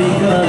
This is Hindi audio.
Because